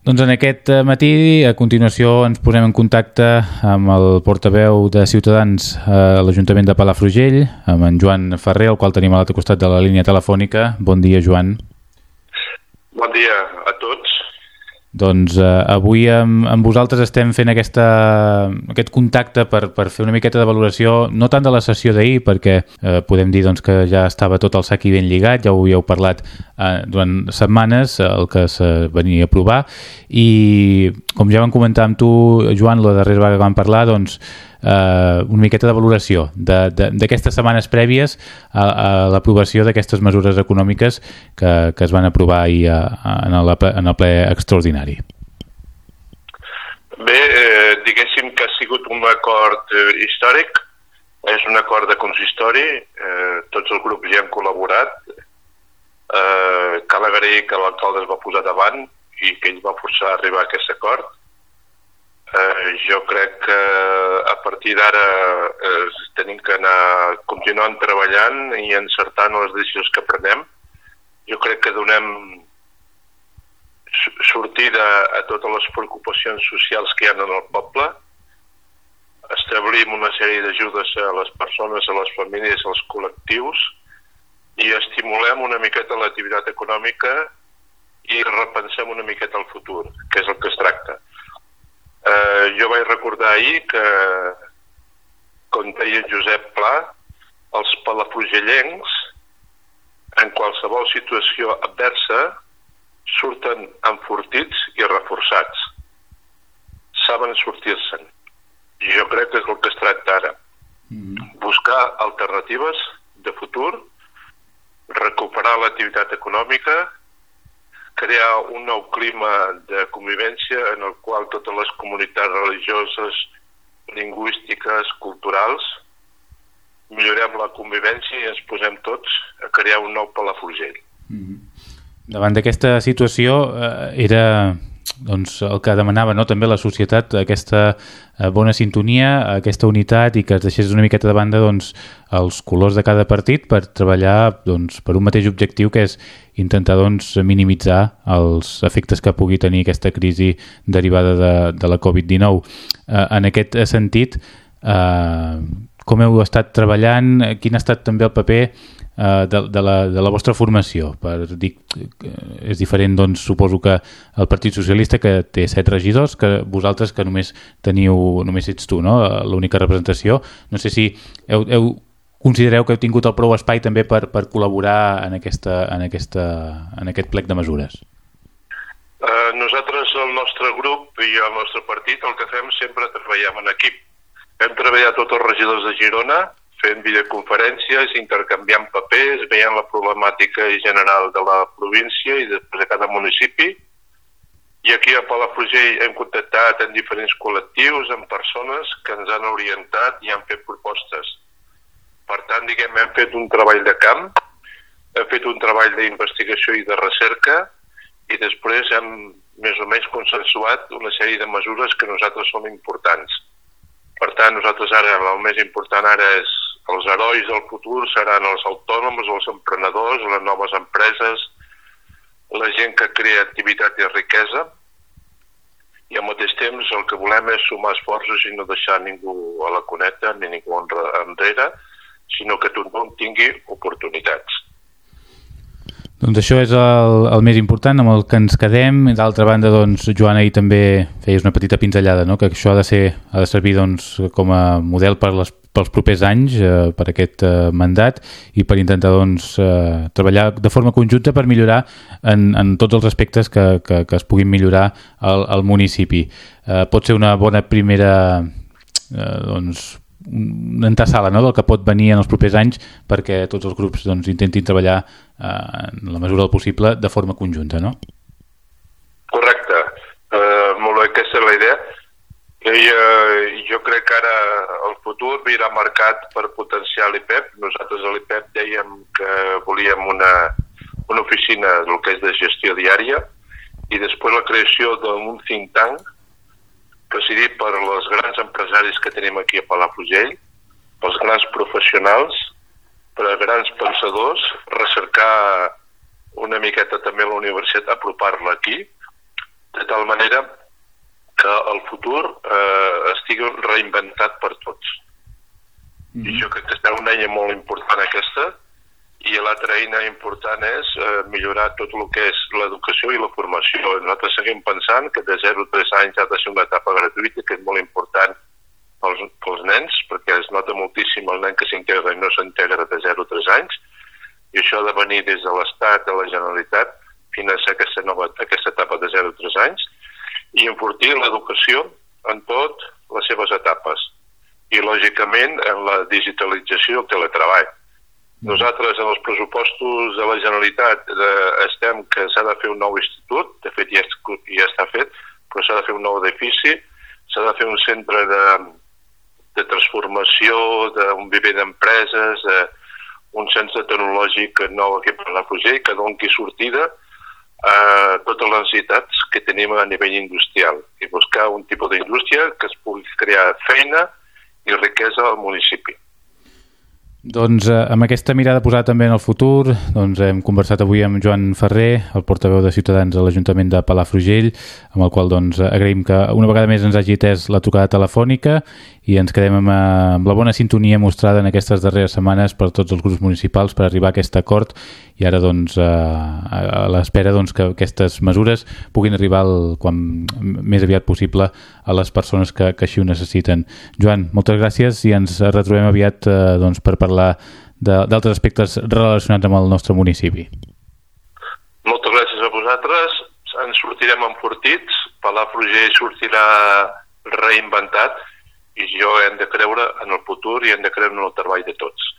Doncs en aquest eh, matí, a continuació, ens posem en contacte amb el portaveu de Ciutadans a l'Ajuntament de Palafrugell, amb en Joan Ferrer, el qual tenim a l'altre costat de la línia telefònica. Bon dia, Joan. Bon dia a tots. Doncs eh, avui amb, amb vosaltres estem fent aquesta, aquest contacte per, per fer una miqueta de valoració, no tant de la sessió d'ahir, perquè eh, podem dir doncs, que ja estava tot el sac i ben lligat, ja ho havíeu parlat eh, durant setmanes, el que se venia a provar, i com ja vam comentar amb tu, Joan, la darrera vegada que vam parlar, doncs eh, una miqueta de valoració d'aquestes setmanes prèvies a, a l'aprovació d'aquestes mesures econòmiques que, que es van aprovar ahir a, a, en, el, en el ple extraordinari. Bé, eh, diguéssim que ha sigut un acord eh, històric, és un acord de consistori, eh, tots els grups hi han col·laborat, eh, cal agrair que l'alcalde es va posar davant i que ell va forçar a arribar a aquest acord, Eh, jo crec que a partir d'ara eh, tenim que anar continuant treballant i encertant les decisions que prenem. Jo crec que donem sortida a totes les preocupacions socials que hi ha en el poble, establim una sèrie d'ajudes a les persones, a les famílies, als col·lectius i estimulem una miqueta l'activitat econòmica i repensem una miqueta el futur, que és el que es tracta. Eh, jo vaig recordar ahir que, com deia Josep Pla, els palafrugellencs, en qualsevol situació adversa, surten enfortits i reforçats. Saben sortir-se'n. I jo crec que és el que es tracta ara. Mm -hmm. Buscar alternatives de futur, recuperar l'activitat econòmica, crear un nou clima de convivència en el qual totes les comunitats religioses, lingüístiques, culturals, millorem la convivència i ens posem tots a crear un nou Palafrugell. Mm -hmm. Davant d'aquesta situació eh, era doncs, el que demanava no? també la societat, aquesta eh, bona sintonia, aquesta unitat i que es deixés una miqueta de banda doncs, els colors de cada partit per treballar doncs, per un mateix objectiu que és intentar doncs, minimitzar els efectes que pugui tenir aquesta crisi derivada de, de la Covid-19. Eh, en aquest sentit, eh, com heu estat treballant, quin ha estat també el paper eh, de, de, la, de la vostra formació. Per dir, és diferent, doncs, suposo que el Partit Socialista, que té set regidors, que vosaltres, que només teniu, només ets tu, no? l'única representació. No sé si heu, heu, considereu que heu tingut el prou espai també per, per col·laborar en, aquesta, en, aquesta, en aquest plec de mesures. Uh, nosaltres, el nostre grup i el nostre partit, el que fem sempre treballem en equip. Hem treballat tots els regidors de Girona, fent videoconferències, intercanviant papers, veient la problemàtica general de la província i després de cada municipi. I aquí a Palafrugell hem contactat en diferents col·lectius, amb persones que ens han orientat i han fet propostes. Per tant, diguem, hem fet un treball de camp, hem fet un treball d'investigació i de recerca i després hem més o menys consensuat una sèrie de mesures que nosaltres som importants. Per tant, nosaltres ara, el més important ara és els herois del futur seran els autònoms, els emprenedors, les noves empreses, la gent que crea activitat i riquesa, i al mateix temps el que volem és sumar esforços i no deixar ningú a la coneta ni ningú enrere, sinó que tothom tingui oportunitats. Doncs això és el, el més important, amb el que ens quedem. D'altra banda, doncs, Joan, ahir també feies una petita pinzellada, no? que això ha de, ser, ha de servir doncs, com a model per les pels propers anys eh, per aquest eh, mandat i per intentar doncs, eh, treballar de forma conjunta per millorar en, en tots els aspectes que, que, que es puguin millorar al, al municipi. Eh, pot ser una bona primera eh, doncs, una antesala no, del que pot venir en els propers anys perquè tots els grups doncs, intentin treballar eh, en la mesura del possible de forma conjunta, no? Correcte. Uh, molt bé, aquesta és la idea i eh, jo crec que ara el futur virà marcat per potenciar l'IPEP. Nosaltres a l'IPEP dèiem que volíem una, una oficina del que és de gestió diària i després la creació d'un think tank presidit per els grans empresaris que tenim aquí a Palafrugell, pels grans professionals, per a grans pensadors, recercar una miqueta també la universitat, apropar-la aquí, de tal manera que el futur eh, estigui reinventat per tots. Mm -hmm. I jo crec que està una eina molt important aquesta, i l'altra eina important és eh, millorar tot el que és l'educació i la formació. Nosaltres seguim pensant que de 0 a 3 anys ha de ser una etapa gratuïta, que és molt important pels, pels nens, perquè es nota moltíssim el nen que s'integra i no s'integra de 0 a 3 anys, i això ha de venir des de l'Estat, de la Generalitat, finançar aquesta, nova, aquesta etapa de 0 a 3 anys, i enfortir l'educació en tot les seves etapes i, lògicament, en la digitalització i el teletreball. Nosaltres, en els pressupostos de la Generalitat, eh, estem que s'ha de fer un nou institut, de fet ja, ja està fet, però s'ha de fer un nou edifici, s'ha de fer un centre de, de transformació, d'un viver d'empreses, eh, un centre tecnològic nou aquí per la Fugell que doni sortida a totes les necessitats que tenim a nivell industrial i buscar un tipus d'indústria que es pugui crear feina i riquesa al municipi. Doncs eh, amb aquesta mirada posada també en el futur, doncs hem conversat avui amb Joan Ferrer, el portaveu de Ciutadans a l'Ajuntament de Palafrugell, amb el qual doncs, agraïm que una vegada més ens hagi atès la trucada telefònica i ens quedem amb, eh, amb la bona sintonia mostrada en aquestes darreres setmanes per tots els grups municipals per arribar a aquest acord i ara doncs, a, a l'espera doncs, que aquestes mesures puguin arribar el, quan més aviat possible a les persones que, que així ho necessiten. Joan, moltes gràcies i ens retrobem aviat eh, doncs, per parlar d'altres aspectes relacionats amb el nostre municipi. Moltes gràcies a vosaltres. Ens sortirem enfortits, Palafrugell sortirà reinventat i jo hem de creure en el futur i hem de creure en el treball de tots.